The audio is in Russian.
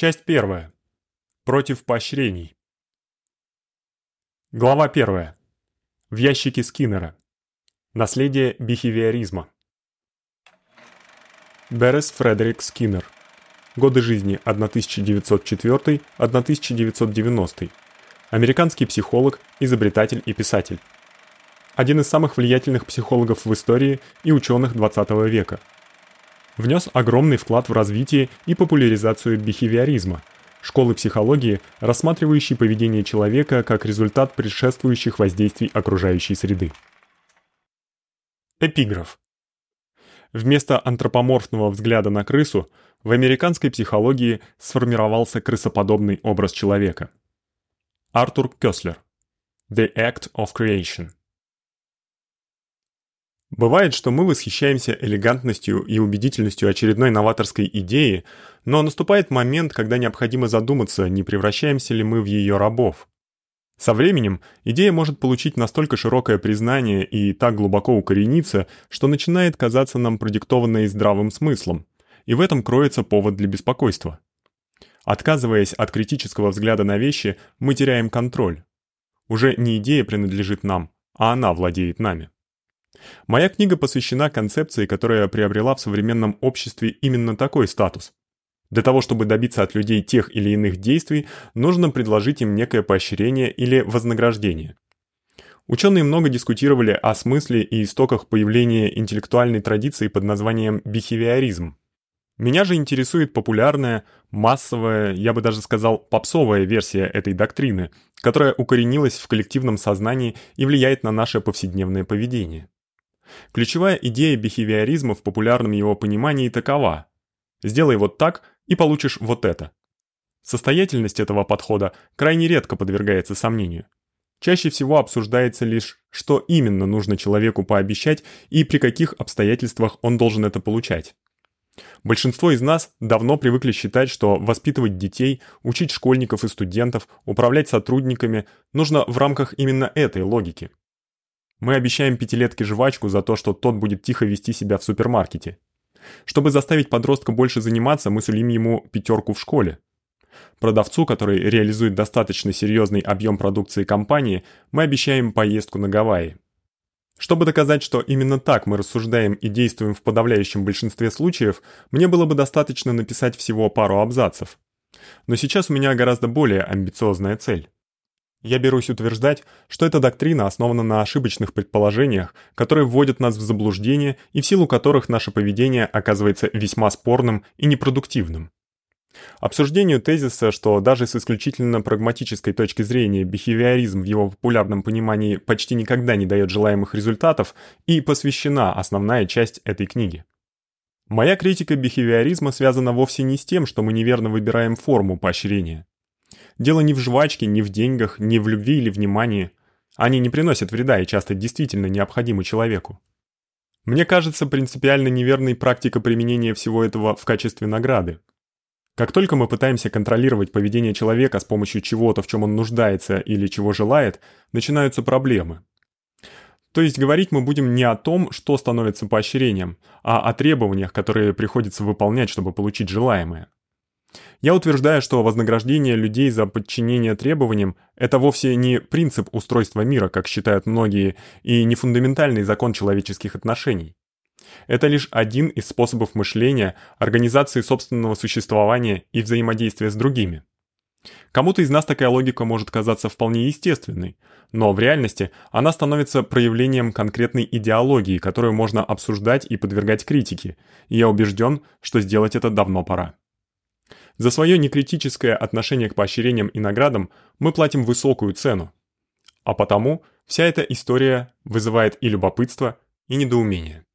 Часть первая. Против поощрений. Глава первая. В ящике Скиннера. Наследие бихевиоризма. Берес Фредерик Скиннер. Годы жизни 1904-1990. Американский психолог, изобретатель и писатель. Один из самых влиятельных психологов в истории и ученых 20 века – внес огромный вклад в развитие и популяризацию бихевиоризма, школы психологии, рассматривающей поведение человека как результат предшествующих воздействий окружающей среды. Эпиграф. Вместо антропоморфного взгляда на крысу в американской психологии сформировался крысоподобный образ человека. Артур Кёслер. The Act of Creation. Бывает, что мы восхищаемся элегантностью и убедительностью очередной новаторской идеи, но наступает момент, когда необходимо задуматься, не превращаемся ли мы в её рабов. Со временем идея может получить настолько широкое признание и так глубоко укорениться, что начинает казаться нам продиктованной здравым смыслом. И в этом кроется повод для беспокойства. Отказываясь от критического взгляда на вещи, мы теряем контроль. Уже не идея принадлежит нам, а она владеет нами. Моя книга посвящена концепции, которая приобрела в современном обществе именно такой статус. Для того, чтобы добиться от людей тех или иных действий, нужно предложить им некое поощрение или вознаграждение. Ученые много дискутировали о смысле и истоках появления интеллектуальной традиции под названием бихевиоризм. Меня же интересует популярная, массовая, я бы даже сказал, попсовая версия этой доктрины, которая укоренилась в коллективном сознании и влияет на наше повседневное поведение. Ключевая идея бихевиоризма в популярном его понимании такова: сделай вот так и получишь вот это. Состоятельность этого подхода крайне редко подвергается сомнению. Чаще всего обсуждается лишь, что именно нужно человеку пообещать и при каких обстоятельствах он должен это получать. Большинство из нас давно привыкли считать, что воспитывать детей, учить школьников и студентов, управлять сотрудниками нужно в рамках именно этой логики. Мы обещаем пятилетке жвачку за то, что тот будет тихо вести себя в супермаркете. Чтобы заставить подростка больше заниматься, мы сулим ему пятерку в школе. Продавцу, который реализует достаточно серьезный объем продукции компании, мы обещаем поездку на Гавайи. Чтобы доказать, что именно так мы рассуждаем и действуем в подавляющем большинстве случаев, мне было бы достаточно написать всего пару абзацев. Но сейчас у меня гораздо более амбициозная цель. Я берусь утверждать, что эта доктрина основана на ошибочных предположениях, которые вводят нас в заблуждение и в силу которых наше поведение оказывается весьма спорным и непродуктивным. Обсуждению тезиса, что даже с исключительно прагматической точки зрения бихевиоризм в его популярном понимании почти никогда не даёт желаемых результатов, и посвящена основная часть этой книги. Моя критика бихевиоризма связана вовсе не с тем, что мы неверно выбираем форму поощрения. Дело не в жвачке, не в деньгах, не в любви или внимании. Они не приносят вреда и часто действительно необходимы человеку. Мне кажется принципиально неверной практика применения всего этого в качестве награды. Как только мы пытаемся контролировать поведение человека с помощью чего-то, в чём он нуждается или чего желает, начинаются проблемы. То есть говорить мы будем не о том, что становится поощрением, а о требованиях, которые приходится выполнять, чтобы получить желаемое. Я утверждаю, что вознаграждение людей за подчинение требованиям это вовсе не принцип устройства мира, как считают многие, и не фундаментальный закон человеческих отношений. Это лишь один из способов мышления, организации собственного существования и взаимодействия с другими. Кому-то из нас такая логика может казаться вполне естественной, но в реальности она становится проявлением конкретной идеологии, которую можно обсуждать и подвергать критике. И я убежден, что сделать это давно пора. За свое некритическое отношение к поощрениям и наградам мы платим высокую цену. А потому вся эта история вызывает и любопытство, и недоумение.